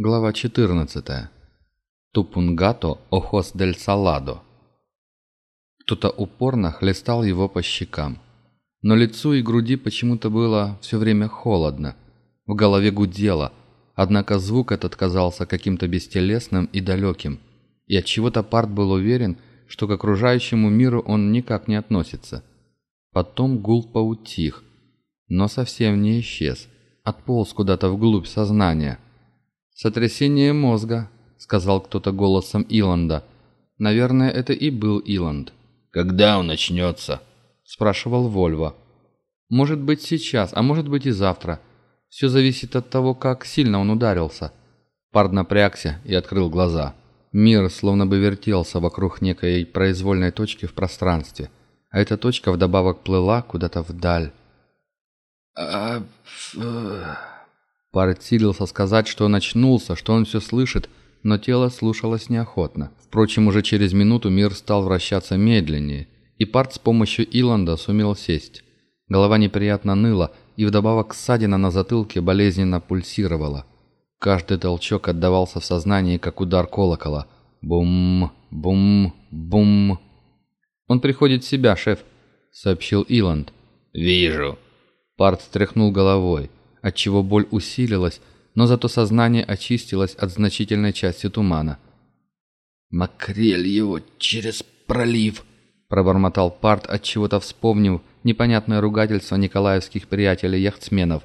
Глава 14. Тупунгато охос дель саладо. Кто-то упорно хлестал его по щекам. Но лицу и груди почему-то было все время холодно. В голове гудело, однако звук этот казался каким-то бестелесным и далеким. И от чего то Парт был уверен, что к окружающему миру он никак не относится. Потом гул поутих, но совсем не исчез, отполз куда-то вглубь сознания – «Сотрясение мозга», — сказал кто-то голосом Иланда. Наверное, это и был Иланд. «Когда он начнется?» — спрашивал Вольво. «Может быть сейчас, а может быть и завтра. Все зависит от того, как сильно он ударился». Пард напрягся и открыл глаза. Мир словно бы вертелся вокруг некой произвольной точки в пространстве, а эта точка вдобавок плыла куда-то вдаль. «А... Парт силился сказать, что он очнулся, что он все слышит, но тело слушалось неохотно. Впрочем, уже через минуту мир стал вращаться медленнее, и Парт с помощью Иланда сумел сесть. Голова неприятно ныла, и вдобавок ссадина на затылке болезненно пульсировала. Каждый толчок отдавался в сознании, как удар колокола. Бум, бум, бум. «Он приходит в себя, шеф», — сообщил Иланд. «Вижу». Парт стряхнул головой отчего боль усилилась, но зато сознание очистилось от значительной части тумана. «Макрель его через пролив!» – пробормотал Парт, отчего-то вспомнив непонятное ругательство николаевских приятелей-яхтсменов.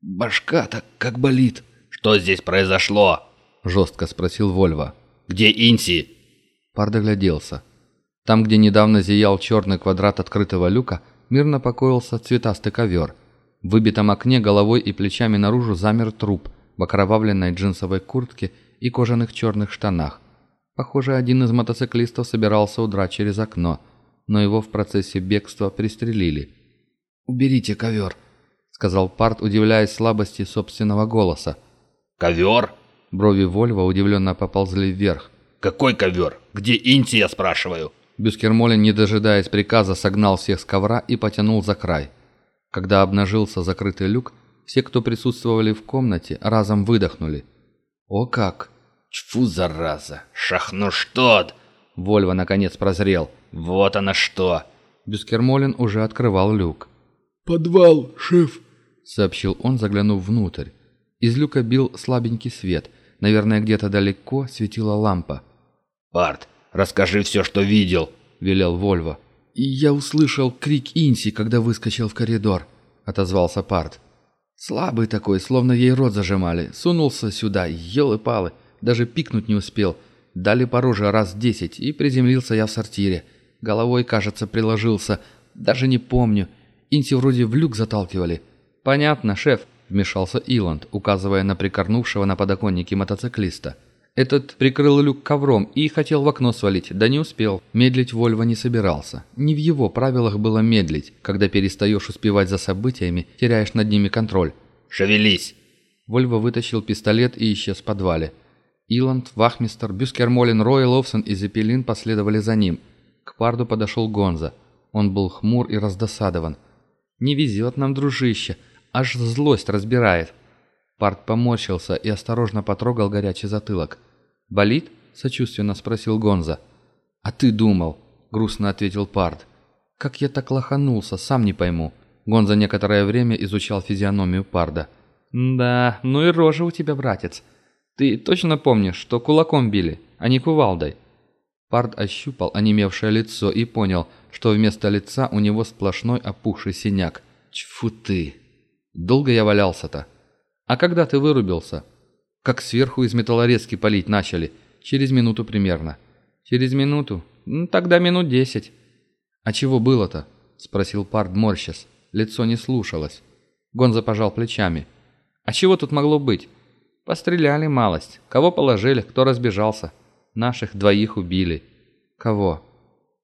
«Башка-то как болит!» «Что здесь произошло?» – жестко спросил Вольво. «Где Инси?» Парт огляделся. Там, где недавно зиял черный квадрат открытого люка, мирно покоился цветастый ковер – в выбитом окне головой и плечами наружу замер труп в окровавленной джинсовой куртке и кожаных черных штанах. Похоже, один из мотоциклистов собирался удрать через окно, но его в процессе бегства пристрелили. «Уберите ковер», — сказал Парт, удивляясь слабости собственного голоса. «Ковер?» Брови Вольва удивленно поползли вверх. «Какой ковер? Где Инти, я спрашиваю?» Бюскермолин, не дожидаясь приказа, согнал всех с ковра и потянул за край. Когда обнажился закрытый люк, все, кто присутствовали в комнате, разом выдохнули. «О как!» «Чфу, зараза! Шахнуштот!» Вольво наконец прозрел. «Вот она что!» Бюскермолин уже открывал люк. «Подвал, шеф!» — сообщил он, заглянув внутрь. Из люка бил слабенький свет. Наверное, где-то далеко светила лампа. «Парт, расскажи все, что видел!» — велел Вольво. «И я услышал крик Инси, когда выскочил в коридор», — отозвался Парт. «Слабый такой, словно ей рот зажимали. Сунулся сюда, елы-палы, даже пикнуть не успел. Дали по роже раз десять, и приземлился я в сортире. Головой, кажется, приложился. Даже не помню. Инси вроде в люк заталкивали». «Понятно, шеф», — вмешался Иланд, указывая на прикорнувшего на подоконнике мотоциклиста. Этот прикрыл люк ковром и хотел в окно свалить, да не успел. Медлить Вольво не собирался. Не в его правилах было медлить. Когда перестаешь успевать за событиями, теряешь над ними контроль. «Шевелись!» Вольво вытащил пистолет и исчез в подвале. Иланд, Вахмистер, Бюскермолин, Рой, Ловсон и Зепелин последовали за ним. К Парду подошел Гонза. Он был хмур и раздосадован. «Не везет нам, дружище, аж злость разбирает». Парт поморщился и осторожно потрогал горячий затылок. «Болит?» – сочувственно спросил Гонза. «А ты думал?» – грустно ответил Парт. «Как я так лоханулся, сам не пойму». Гонза некоторое время изучал физиономию Парда. «Да, ну и рожа у тебя, братец. Ты точно помнишь, что кулаком били, а не кувалдой?» Пард ощупал онемевшее лицо и понял, что вместо лица у него сплошной опухший синяк. «Тьфу ты! Долго я валялся-то?» «А когда ты вырубился?» «Как сверху из металлорезки палить начали. Через минуту примерно». «Через минуту? Ну, тогда минут десять». «А чего было-то?» — спросил Пард морщас. Лицо не слушалось. Гонза пожал плечами. «А чего тут могло быть?» «Постреляли малость. Кого положили, кто разбежался. Наших двоих убили». «Кого?»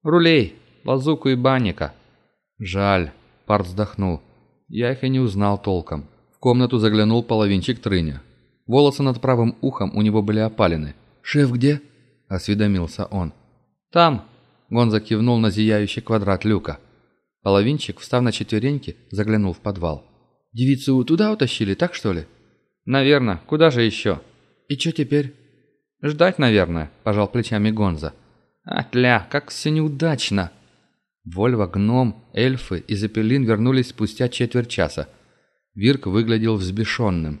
«Рулей, Лазуку и Банника». «Жаль», — Пард вздохнул. «Я их и не узнал толком комнату заглянул половинчик Трыня. Волосы над правым ухом у него были опалены. «Шеф где?» – осведомился он. «Там!» – Гонза кивнул на зияющий квадрат люка. Половинчик, встав на четвереньки, заглянул в подвал. «Девицу туда утащили, так что ли?» «Наверно. Куда же еще?» «И что теперь?» «Ждать, наверное», – пожал плечами Гонза. «Атля, как все неудачно!» Вольво, гном, эльфы и Запелин вернулись спустя четверть часа. Вирк выглядел взбешенным.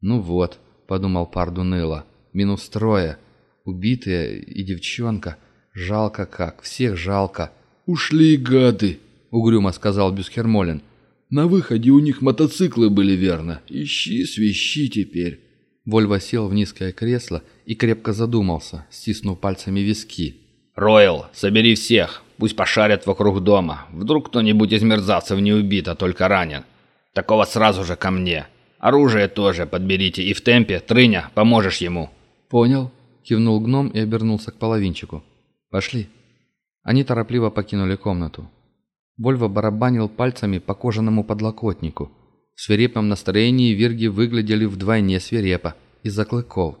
«Ну вот», — подумал Парду ныло, — «минус трое. Убитая и девчонка. Жалко как, всех жалко». «Ушли, гады!» — угрюмо сказал Бюсхермолин. «На выходе у них мотоциклы были, верно. Ищи, свищи теперь». Вольво сел в низкое кресло и крепко задумался, стиснув пальцами виски. «Ройл, собери всех, пусть пошарят вокруг дома. Вдруг кто-нибудь из мерзавцев не убит, а только ранен. Такого сразу же ко мне. Оружие тоже подберите и в темпе, Трыня, поможешь ему». «Понял», — кивнул гном и обернулся к половинчику. «Пошли». Они торопливо покинули комнату. Вольво барабанил пальцами по кожаному подлокотнику. В свирепом настроении вирги выглядели вдвойне свирепо, из-за клыков.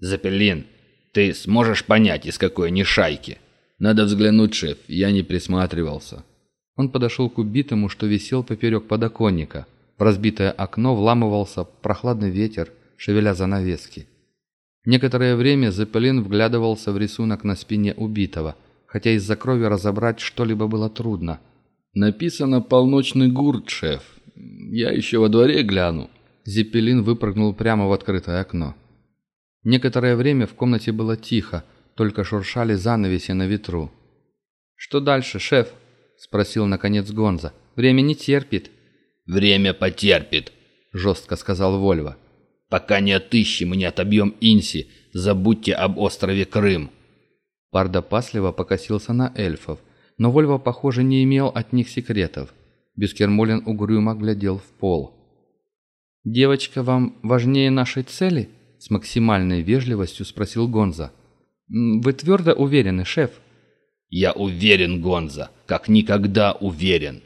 «Запелин, ты сможешь понять, из какой они шайки?» «Надо взглянуть, шеф, я не присматривался». Он подошел к убитому, что висел поперек подоконника. В разбитое окно вламывался прохладный ветер, шевеля занавески. Некоторое время Зеппелин вглядывался в рисунок на спине убитого, хотя из-за крови разобрать что-либо было трудно. «Написано «Полночный гурт, шеф». Я еще во дворе гляну». Зеппелин выпрыгнул прямо в открытое окно. Некоторое время в комнате было тихо, только шуршали занавеси на ветру. «Что дальше, шеф?» – спросил наконец Гонза. «Время не терпит». «Время потерпит», – жестко сказал Вольво. «Пока не отыщем и не отобьем Инси, забудьте об острове Крым». Парда пасливо покосился на эльфов, но Вольво, похоже, не имел от них секретов. Бюскермолин угрюмо глядел в пол. «Девочка вам важнее нашей цели?» – с максимальной вежливостью спросил Гонза. «Вы твердо уверены, шеф?» «Я уверен, Гонза, как никогда уверен.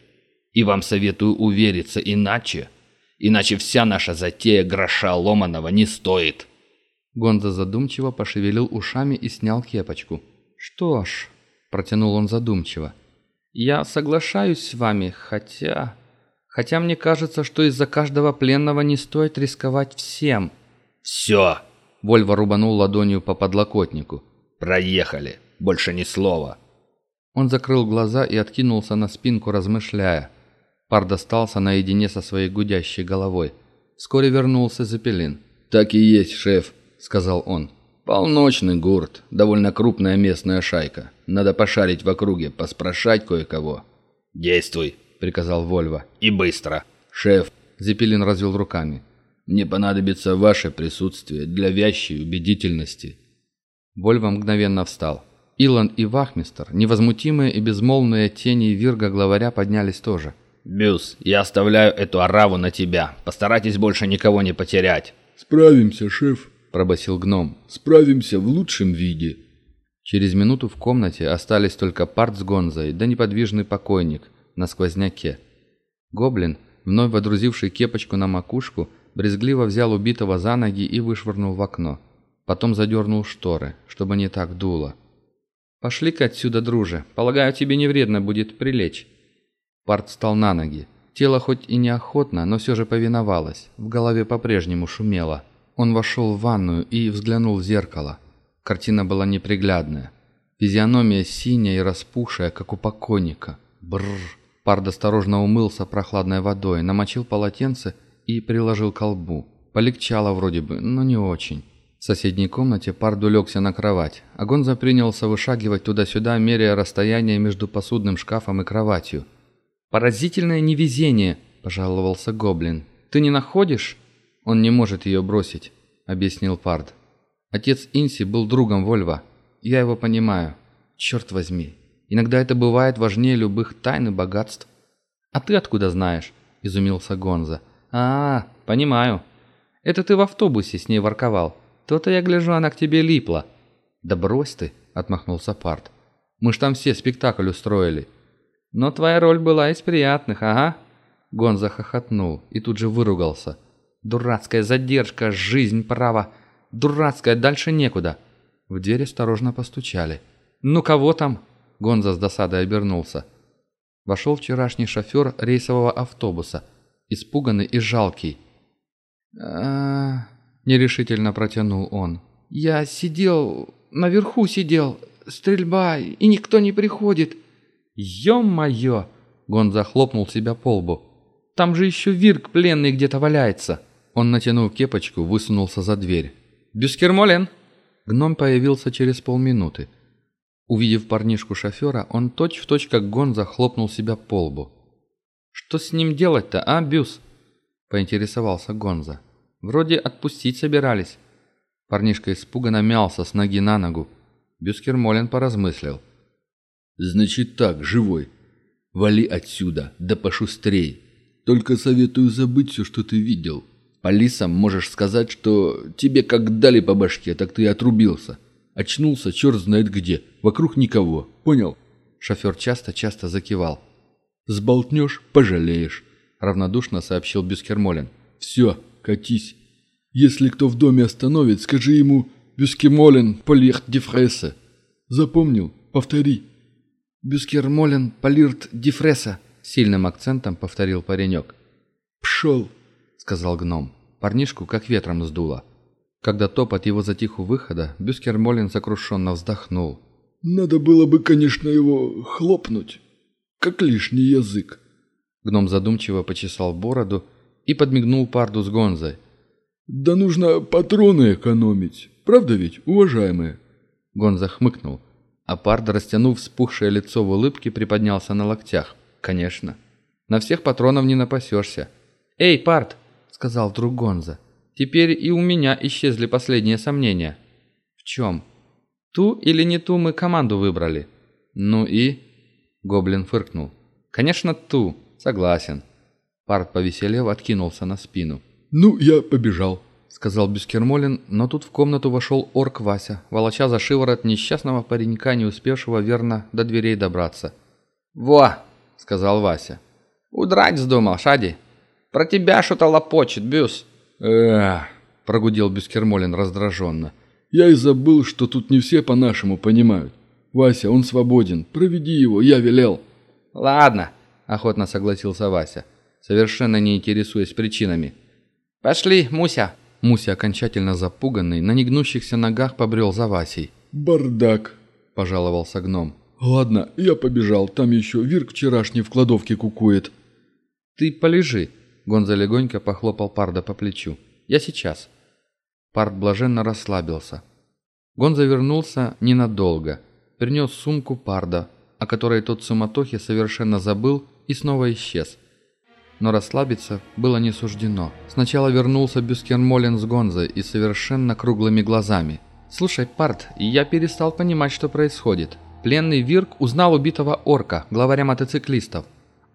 И вам советую увериться, иначе... Иначе вся наша затея гроша ломаного не стоит». Гонза задумчиво пошевелил ушами и снял кепочку. «Что ж», — протянул он задумчиво, — «я соглашаюсь с вами, хотя... Хотя мне кажется, что из-за каждого пленного не стоит рисковать всем». «Все!» — Вольво рубанул ладонью по подлокотнику. «Проехали. Больше ни слова». Он закрыл глаза и откинулся на спинку, размышляя. Пар достался наедине со своей гудящей головой. Вскоре вернулся Запелин. «Так и есть, шеф», — сказал он. «Полночный гурт. Довольно крупная местная шайка. Надо пошарить в округе, поспрашать кое-кого». «Действуй», — приказал Вольво. «И быстро». «Шеф», — Зепелин развел руками. «Мне понадобится ваше присутствие для вящей убедительности». Вольво мгновенно встал. Иланд и Вахмистер, невозмутимые и безмолвные тени Вирга-главаря, поднялись тоже. «Бюс, я оставляю эту ораву на тебя. Постарайтесь больше никого не потерять». «Справимся, шеф», – пробасил гном. «Справимся в лучшем виде». Через минуту в комнате остались только Парт с Гонзой, да неподвижный покойник на сквозняке. Гоблин, вновь водрузивший кепочку на макушку, брезгливо взял убитого за ноги и вышвырнул в окно. Потом задернул шторы, чтобы не так дуло. «Пошли-ка отсюда, друже. Полагаю, тебе не вредно будет прилечь». Парт встал на ноги. Тело хоть и неохотно, но все же повиновалось. В голове по-прежнему шумело. Он вошел в ванную и взглянул в зеркало. Картина была неприглядная. Физиономия синяя и распухшая, как у покойника. Бррр. Пард осторожно умылся прохладной водой, намочил полотенце и приложил к. Полегчало вроде бы, но не очень. В соседней комнате Пард улегся на кровать, а Гонза принялся вышагивать туда-сюда, меряя расстояние между посудным шкафом и кроватью. «Поразительное невезение», – пожаловался Гоблин. «Ты не находишь?» «Он не может ее бросить», – объяснил Пард. «Отец Инси был другом Вольва. Я его понимаю. Черт возьми. Иногда это бывает важнее любых тайн и богатств». «А ты откуда знаешь?» – изумился Гонза. «А, понимаю. Это ты в автобусе с ней ворковал. То-то я гляжу, она к тебе липла». «Да брось ты», — отмахнулся Парт. «Мы ж там все спектакль устроили». «Но твоя роль была из приятных, ага». Гон захохотнул и тут же выругался. «Дурацкая задержка, жизнь, право. Дурацкая, дальше некуда». В дверь осторожно постучали. «Ну кого там?» Гонза с досадой обернулся. Вошел вчерашний шофер рейсового автобуса, испуганный и жалкий. а, нерешительно протянул он. «Я сидел, наверху сидел, стрельба, и никто не приходит». «Ё-моё!» – Гон захлопнул себя по лбу. «Там же еще Вирк пленный где-то валяется». Он, натянув кепочку, высунулся за дверь. «Бюскермолен!» Гном появился через полминуты. Увидев парнишку-шофера, он точь-в-точь, точь, как Гон, захлопнул себя по лбу. «Что с ним делать-то, а, Бюс?» – поинтересовался Гонза. «Вроде отпустить собирались». Парнишка испуганно мялся с ноги на ногу. Бюскермолен поразмыслил. «Значит так, живой. Вали отсюда, да пошустрей. Только советую забыть все, что ты видел. По лисам можешь сказать, что тебе как дали по башке, так ты и отрубился. Очнулся черт знает где, вокруг никого, понял?» Шофер часто-часто закивал. «Сболтнешь – пожалеешь», – равнодушно сообщил Бюскермолен. «Все, катись. Если кто в доме остановит, скажи ему «Бюскермолен полирт дифрессе». Запомнил? Повтори». «Бюскермолен полирт дифресса», – сильным акцентом повторил паренек. «Пшел», – сказал гном. Парнишку как ветром сдуло. Когда топот его затих у выхода, Бюскермолин сокрушенно вздохнул. «Надо было бы, конечно, его хлопнуть, как лишний язык». Гном задумчиво почесал бороду и подмигнул Парду с Гонзой. «Да нужно патроны экономить, правда ведь, уважаемые?» Гонза хмыкнул, а Пард, растянув вспухшее лицо в улыбке, приподнялся на локтях. «Конечно. На всех патронов не напасешься». «Эй, Пард!» — сказал вдруг Гонза. Теперь и у меня исчезли последние сомнения. В чем? Ту или не ту мы команду выбрали? Ну и? Гоблин фыркнул. Конечно, ту. Согласен. Парт повеселев откинулся на спину. Ну, я побежал. Сказал Бюскермолин, но тут в комнату вошел орк Вася, волоча за шиворот несчастного паренька, не успевшего верно до дверей добраться. «Во!» — сказал Вася. «Удрать вздумал, Шади. Про тебя что-то лопочет, Бюс». «Эх!» – прогудел Бескермолин раздраженно. «Я и забыл, что тут не все по-нашему понимают. Вася, он свободен. Проведи его, я велел». «Ладно», – охотно согласился Вася, совершенно не интересуясь причинами. «Пошли, Муся». Муся, окончательно запуганный, на негнущихся ногах побрел за Васей. «Бардак», – пожаловался гном. «Ладно, я побежал, там еще Вирк вчерашний в кладовке кукует». «Ты полежи», Гонза легонько похлопал Парда по плечу. «Я сейчас». Пард блаженно расслабился. Гонза вернулся ненадолго. Принес сумку Парда, о которой тот суматохе совершенно забыл и снова исчез. Но расслабиться было не суждено. Сначала вернулся Бюскермолен с Гонзой и совершенно круглыми глазами. «Слушай, Пард, я перестал понимать, что происходит. Пленный Вирк узнал убитого орка, главаря мотоциклистов.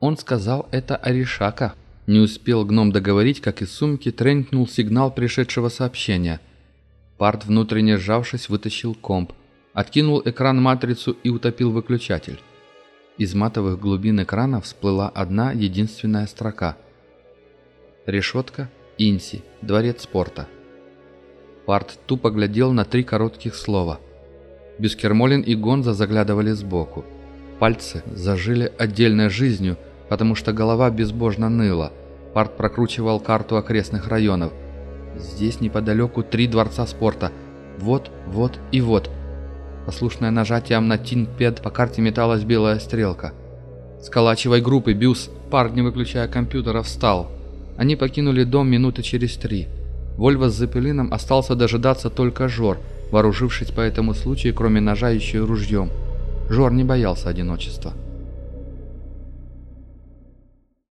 Он сказал это Аришака». Не успел гном договорить, как из сумки тренькнул сигнал пришедшего сообщения. Парт, внутренне сжавшись, вытащил комп, откинул экран-матрицу и утопил выключатель. Из матовых глубин экрана всплыла одна единственная строка. Решетка, Инси, дворец спорта. Парт тупо глядел на три коротких слова. Бюскермолин и Гонза заглядывали сбоку. Пальцы зажили отдельной жизнью, потому что голова безбожно ныла. Парт прокручивал карту окрестных районов. Здесь неподалеку три дворца спорта. Вот, вот и вот. Послушное нажатием на тинпед по карте металась белая стрелка. «Сколачивай группы, Бюс!» Парт, не выключая компьютера, встал. Они покинули дом минуты через три. Вольво с Запелином остался дожидаться только Жор, вооружившись по этому случаю, кроме ножа еще и ружьем. Жор не боялся одиночества.